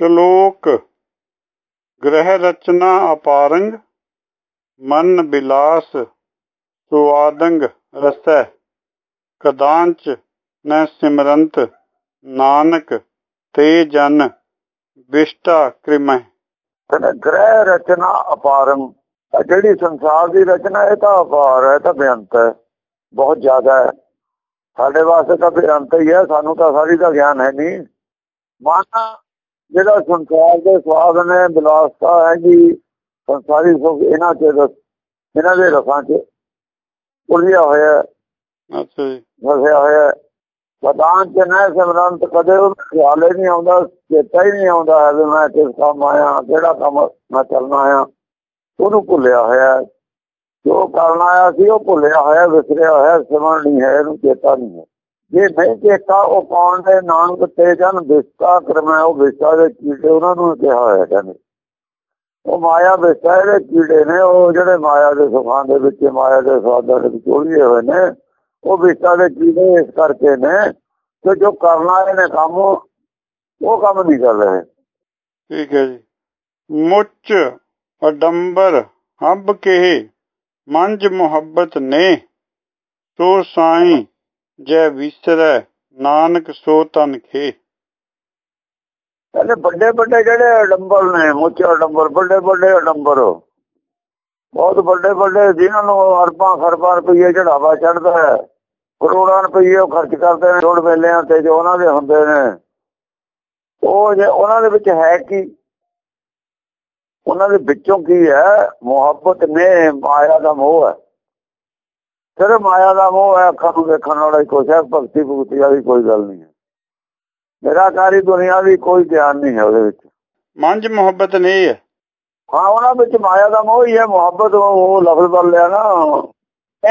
ਸ਼ਲੋਕ ਗ੍ਰਹਿ ਰਚਨਾ ਅਪਾਰੰਗ, ਮਨ ਬਿਲਾਸ ਸੁਆਦੰਗ ਰਸੈ ਕਦਾੰਚ ਨ ਸਿਮਰੰਤ, ਨਾਨਕ ਤੇ ਜਨ ਵਿਸ਼ਟਾ ਕ੍ਰਿਮੈ ਗ੍ਰਹਿ ਰਚਨਾ ਅਪਾਰੰ ਜਿਹੜੀ ਸੰਸਾਰ ਦੀ ਰਚਨਾ ਇਹ ਤਾਂ ਅਪਾਰ ਹੈ ਤਾਂ ਬੇਅੰਤ ਹੈ, ਬਹੁਤ ਜ਼ਿਆਦਾ ਹੈ। ਸਾਡੇ ਵਾਸਤੇ ਤਾਂ ਬੇਅੰਤ ਹੀ ਹੈ, ਸਾਨੂੰ ਤਾਂ ਸਾਰੀ ਦਾ ਗਿਆਨ ਹੈ ਨਹੀਂ। ਮਨ ਜਿਹੜਾ ਸੰਸਾਰ ਦੇ ਸਵਾਦ ਨੇ ਬਿਲਾਸਤਾ ਹੈ ਜੀ ਸੰਸਾਰੀ ਸੁਖ ਇਹਨਾਂ ਰਸ- ਇਹਨਾਂ ਦੇ ਰਸਾਂ ਚ ਉਲਝਿਆ ਹੋਇਆ ਅੱਛਾ ਜੀ ਵਸਿਆ ਹੋਇਆ। ਪਤਾਨ ਚ ਨਾ ਸਿਮਰੰਤ ਕਦੇ ਉਹ ਖਿਆਲ ਹੀ ਨਹੀਂ ਆਉਂਦਾ ਚੇਤਾ ਹੀ ਨਹੀਂ ਆਉਂਦਾ ਹੈ ਵੀ ਮੈਂ ਕਿਸ ਕੰਮ ਆਇਆ ਕਿਹੜਾ ਕੰਮ ਮੈਂ ਕਰਨਾ ਆਇਆ ਉਹਨੂੰ ਭੁੱਲਿਆ ਹੋਇਆ। ਜੋ ਕਰਨ ਆਇਆ ਸੀ ਉਹ ਭੁੱਲਿਆ ਹੋਇਆ ਵਿਸਰਿਆ ਹੋਇਆ ਸਿਮਰਨ ਨਹੀਂ ਹੈ ਇਹਨੂੰ ਚੇਤਾ ਨਹੀਂ ਹੈ ਜੇ ਨਹੀਂ ਚੇਤਾ ਉਹ ਕੌਣ ਦੇ ਨਾਨਕ ਤੇ ਜਨ ਵਿਸਤਾ ਕਰਮੈ, ਉਹ ਵਿਸਤਾ ਦੇ ਕੀੜੇ ਉਹਨਾਂ ਨੂੰ ਕਿਹਾ ਹੋਇਆ ਕਹਿੰਦੇ। ਉਹ ਮਾਇਆ ਵਿਸਤਾ ਦੇ ਕੀੜੇ ਨੇ, ਉਹ ਜਿਹੜੇ ਮਾਇਆ ਦੇ ਸੁਖਾਂ ਦੇ ਵਿੱਚ, ਮਾਇਆ ਦੇ ਸਵਾਦਾਂ ਦੇ ਵਿੱਚ ਹੋਏ ਨੇ, ਉਹ ਵਿਸਤਾ ਦੇ ਕੀੜੇ ਇਸ ਕਰਕੇ ਨੇ ਕਿ ਜੋ ਕਰਨਾ ਇਹਨੇ ਕੰਮ, ਉਹ ਕੰਮ ਨਹੀਂ ਕਰ ਰਹੇ। ਠੀਕ ਹੈ ਜੀ। ਮੁੱਚ ਅਡੰਬਰ ਹੱਬ ਕੇ, ਮੰਜ ਮੁਹੱਬਤ ਨੇ, ਤੋ ਸਾਈ ਜੈ ਵਿਸਰੈ, ਨਾਨਕ ਸੋ ਤਨ ਖੇ। ਕਹਿੰਦੇ ਵੱਡੇ ਵੱਡੇ ਜਿਹੜੇ ਅਡੰਬਰ ਨੇ ਮੁੱਚ ਅਡੰਬਰ, ਵੱਡੇ ਵੱਡੇ ਅਡੰਬਰ। ਬਹੁਤ ਵੱਡੇ ਵੱਡੇ ਜਿਨ੍ਹਾਂ ਨੂੰ ਅਰਬਾਂ ਖਰਬਾਂ ਰੁਪਏ ਚੜਾਵਾ ਚੜਦਾ ਹੈ। ਕਰੋੜਾਂ ਰੁਪਏ ਉਹ ਖਰਚ ਕਰਦੇ ਨੇ ਰੋਡ ਮੇਲਿਆਂ ਤੇ ਜੋ ਉਹਨਾਂ ਦੇ ਹੁੰਦੇ ਨੇ। ਉਹ ਜੇ ਉਹਨਾਂ ਦੇ ਵਿੱਚ ਹੈ ਕੀ? ਉਹਨਾਂ ਦੇ ਵਿੱਚੋਂ ਕੀ ਹੈ? ਮੁਹੱਬਤ ਨੇ ਮਾਇਆ ਦਾ ਮੋਹ ਹੈ। ਸਿਰਫ ਮਾਇਆ ਦਾ ਮੋਹ ਹੈ ਅੱਖਾਂ ਨੂੰ ਦੇਖਣ ਵਾਲਾ ਹੀ ਕੁਛ ਹੈ ਭਗਤੀ ਭੁਗਤੀ ਵਾਲੀ ਕੋਈ ਗੱਲ ਨਹੀਂ ਹੈ। ਨਿਰਾਕਾਰੀ ਦੁਨੀਆ ਦੀ ਕੋਈ ਗਿਆਨ ਨਹੀਂ ਹੈ ਉਹਦੇ ਵਿੱਚ। ਮੰਜ ਮੁਹੱਬਤ ਨੇ ਹੈ। ਹਾਂ ਉਹਨਾਂ ਵਿੱਚ ਮਾਇਆ ਦਾ ਮੋਹ ਹੀ ਹੈ ਮੁਹੱਬਤ ਉਹ ਲਫ਼ਜ਼ ਬਣ ਲਿਆ ਨਾ।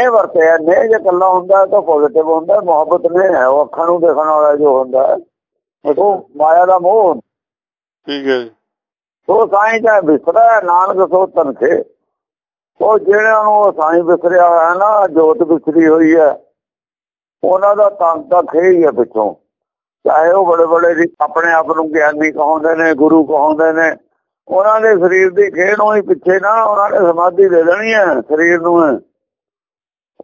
ਇਹ ਵਰਤਿਆ ਨੇ ਜੇ ਕੱਲਾ ਹੁੰਦਾ ਤਾਂ ਪੋਜ਼ਿਟਿਵ ਹੁੰਦਾ ਮੁਹੱਬਤ ਨੇ ਹੈ ਉਹ ਅੱਖਾਂ ਨੂੰ ਦੇਖਣ ਵਾਲਾ ਜੋ ਹੁੰਦਾ ਉਹ ਮਾਇਆ ਦਾ ਮੋਹ। ਠੀਕ ਹੈ ਜੀ। ਸੋ ਸਾਈਂ ਦਾ ਵਿਸਰਾ ਨਾਨਕ ਸੋ ਤਨਖੇ। ਉਹ ਜਿਹੜਿਆਂ ਨੂੰ ਉਹ ਸਾਈਂ ਵਿਸਰਿਆ ਹੋਇਆ ਨਾ, ਜੋਤ ਵਿਸਰੀ ਹੋਈ ਹੈ, ਉਹਨਾਂ ਦਾ ਤਨ ਤਾਂ ਖੇ ਹੈ ਪਿੱਛੋਂ। ਚਾਹੇ ਉਹ ਬੜੇ ਬੜੇ ਆਪਣੇ ਆਪ ਨੂੰ ਗਿਆਨੀ ਕਹਾਉਂਦੇ ਨੇ, ਗੁਰੂ ਕਹਾਉਂਦੇ ਨੇ, ਉਹਨਾਂ ਦੇ ਸਰੀਰ ਦੀ ਖੇਡ ਨੂੰ ਪਿੱਛੇ ਨਾ ਉਹਨਾਂ ਨੇ ਸਮਾਧੀ ਦੇ ਦੇਣੀ ਹੈ ਸਰੀਰ ਨੂੰ।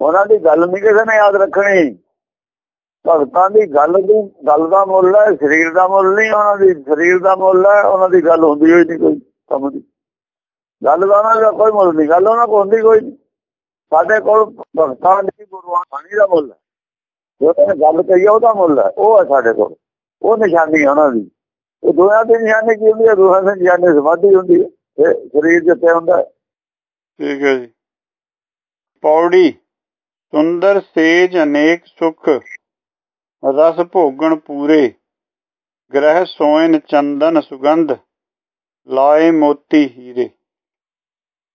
ਉਹਨਾਂ ਦੀ ਗੱਲ ਨਹੀਂ ਕਿਸੇ ਨੇ ਯਾਦ ਰੱਖਣੀ। ਭਗਤਾਂ ਦੀ ਗੱਲ ਦੀ, ਗੱਲ ਦਾ ਮੁੱਲ ਹੈ, ਸਰੀਰ ਦਾ ਮੁੱਲ ਨਹੀਂ, ਉਹਨਾਂ ਦੀ ਸਰੀਰ ਦਾ ਮੁੱਲ ਹੈ, ਉਹਨਾਂ ਦੀ ਗੱਲ ਹੁੰਦੀ ਹੋਈ ਨਹੀਂ ਕੋਈ ਸਮਝ। ਗੱਲ ਦਾ ਉਹਨਾਂ ਦਾ ਕੋਈ ਮੁੱਲ ਨਹੀਂ, ਗੱਲ ਉਹਨਾਂ ਕੋਲ ਹੁੰਦੀ ਕੋਈ ਨਹੀਂ। ਸਾਡੇ ਕੋਲ ਭਗਤਾਂ ਦੀ ਗੁਰੂਆਂ ਬਾਣੀ ਦਾ ਮੁੱਲ ਹੈ। ਜੋ ਗੱਲ ਕਹੀ ਹੈ ਉਹਦਾ ਮੁੱਲ ਹੈ, ਉਹ ਹੈ ਸਾਡੇ ਕੋਲ। ਉਹ ਨਿਸ਼ਾਨੀ ਉਹਨਾਂ ਦੀ। ਉਹ ਦੋਹਾਂ ਦੀ ਨਿਸ਼ਾਨੀ ਕੀ ਹੁੰਦੀ ਹੈ? ਦੋਹਾਂ ਦੀ ਨਿਸ਼ਾਨੀ ਸਮਾਧੀ ਹੁੰਦੀ ਹੈ, ਤੇ ਸਰੀਰ ਜਿੱਤੇ ਹੁੰਦਾ ਠੀਕ ਹੈ ਜੀ। ਪੌੜੀ, ਸੁੰਦਰ, ਸੇਜ, ਅਨੇਕ, ਸੁਖ, ਰਸ ਭੋਗਣ ਪੂਰੇ, ਗ੍ਰਹਿ ਸੋਇਨ, ਚੰਦਨ, ਸੁਗੰਧ, ਲਾਏ ਮੋਤੀ, ਹੀਰੇ।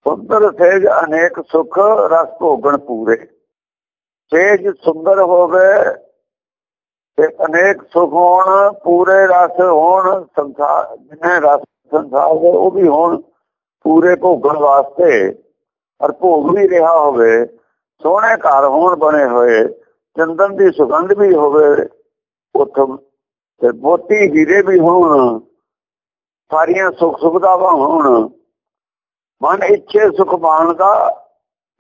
ਸੁੰਦਰ ਸੇਜ ਅਨੇਕ ਸੁਖ ਰਸ ਭੋਗਣ ਪੂਰੇ। ਸੇਜ ਸੁੰਦਰ ਹੋਵੇ ਤੇ ਅਨੇਕ ਸੁਖ ਹੋਣ, ਪੂਰੇ ਰਸ ਹੋਣ, ਸੰਸਾਰ, ਜਿਨੇ ਰਸ ਸੰਸਾਰ ਦੇ ਉਹ ਵੀ ਹੋਣ, ਪੂਰੇ ਭੋਗਣ ਵਾਸਤੇ। ਔਰ ਭੋਗ ਵੀ ਰਿਹਾ ਹੋਵੇ, ਸੋਹਣੇ ਘਰ ਹੋਣ ਬਣੇ ਹੋਏ, ਚੰਦਨ ਦੀ ਸੁਗੰਧ ਵੀ ਹੋਵੇ, ਉਥੋਂ ਤੇ ਮੋਤੀ ਹੀਰੇ ਵੀ ਹੋਣ, ਸਾਰੀਆਂ ਸੁਖ ਸੁਵਿਧਾਵਾਂ ਹੋਣ ਮਨ ਇੱਛੇ ਸੁਖ ਮਾਣਦਾ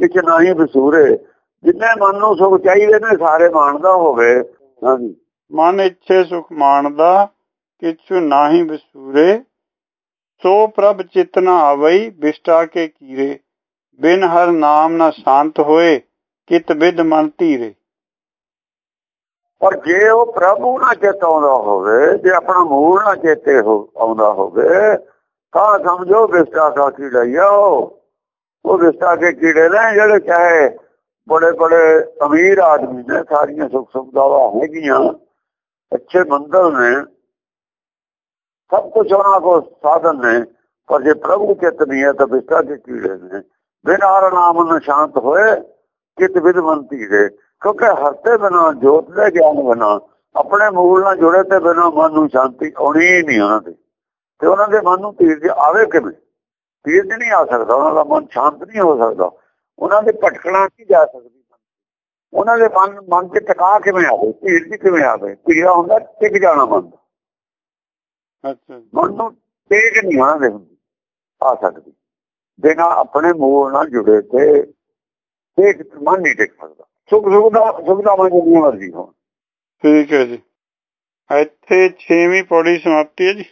ਕਿਛ ਨਹੀਂ ਵਿਸੂਰੇ ਜਿੰਨੇ ਮਨ ਨੂੰ ਸੁਖ ਚਾਹੀਦੇ ਨੇ ਸਾਰੇ ਮਾਣਦਾ ਹੋਵੇ। ਹਾਂਜੀ। ਮਨ ਇੱਛੇ ਸੁਖ ਮਾਣਦਾ ਕਿਛੁ ਨਾਹੀ ਵਿਸੂਰੇ ਸੋ ਪ੍ਰਭ ਚਿਤਨਾ ਆਵਈ ਵਿਸ਼ਟਾ ਕੇ ਕੀਰੇ। ਬਿਨ ਹਰ ਨਾਮ ਨਾ ਸ਼ਾਂਤ ਹੋਏ ਕਿਤ ਵਿਦ ਮਨ ਧੀਰੇ। ਪਰ ਜੇ ਉਹ ਪ੍ਰਭੂ ਨਾਲ ਚੇਤਾਉਂਦਾ ਹੋਵੇ ਜੇ ਆਪਣਾ ਮੂਲ ਨਾਲ ਚੇਤੇ ਹੋ ਆਉਂਦਾ ਹੋਵੇ ਤਾਂ ਸਮਝੋ ਵਿਸਟਾ ਦਾ ਕੀੜਾ ਹੀ ਆ ਉਹ ਵਿਸਤਾ ਕੇ ਕੀੜੇ ਨੇ ਜਿਹੜੇ ਚਾਹੇ ਬੜੇ ਬੜੇ ਅਮੀਰ ਆਦਮੀ ਨੇ, ਸਾਰੀਆਂ ਸੁੱਖ ਸੁਵਿਧਾਵਾਂ ਹੈਗੀਆਂ, ਅੱਛੇ ਮੰਦਰ ਨੇ, ਸਭ ਕੁਝ ਉਹਨਾਂ ਕੋਲ ਸਾਧਨ ਨੇ, ਪਰ ਜੇ ਪ੍ਰਭੂ ਚਿੱਤ ਨਹੀਂ ਹੈ ਤਾਂ ਵਿਸਟਾ ਕੇ ਕੀੜੇ ਨੇ। ਬਿਨਾਂ ਹਰ ਨਾਮ ਨੂੰ ਸ਼ਾਂਤ ਹੋਏ ਕਿਤ ਵਿਦਵੰਤੀ ਦੇ ਕਿਉਂਕਿ ਹਰਤੇ ਬਿਨਾ ਜੋਤ ਦੇ ਗਿਆਨ ਬਿਨਾ, ਆਪਣੇ ਮੂਲ ਨਾਲ ਜੁੜੇ ਤੇ ਬਿਨਾ ਮਨ ਨੂੰ ਸ਼ਾਂਤੀ ਆਉਣੀ ਨਹੀਂ ਉਹਨਾਂ ਦੀ। ਤੇ ਉਹਨਾਂ ਦੇ ਮਨ ਨੂੰ ਧੀਰਜ ਆਵੇ ਕਿਵੇਂ? ਧੀਰਜ ਨਹੀਂ ਆ ਸਕਦਾ ਉਹਨਾਂ ਦਾ ਮਨ ਸ਼ਾਂਤ ਨਹੀਂ ਹੋ ਸਕਦਾ। ਉਹਨਾਂ ਦੇ ਭਟਕਣਾ ਨਹੀਂ ਜਾ ਸਕਦੀ। ਉਹਨਾਂ ਦੇ ਮਨ ਮਨ ਤੇ ਟਿਕਾ ਕਿਵੇਂ ਆਵੇ? ਧੀਰਜ ਕਿਵੇਂ ਆਵੇ? ਧੀਰਾ ਹੁੰਦਾ ਟਿਕ ਜਾਣਾ ਮਨ ਅੱਛਾ। ਮਨ ਨੂੰ ਟੇਕ ਨਹੀਂ ਉਹਨਾਂ ਦੇ ਆ ਸਕਦੀ। ਬਿਨਾ ਆਪਣੇ ਮੂਲ ਨਾਲ ਜੁੜੇ ਤੇ ਟੇਕ ਮਨ ਨਹੀਂ ਟਿਕ ਸਕਦਾ। ਸੁਖ ਸੁਖ ਦਾ ਸੁਖ ਦਾ ਮਨ ਜਿੰਨੀ ਮਰਜ਼ੀ ਹੋਣ। ਠੀਕ ਹੈ ਜੀ। ਇੱਥੇ 6ਵੀਂ ਪੌੜੀ ਸਮਾਪਤੀ ਹੈ ਜੀ।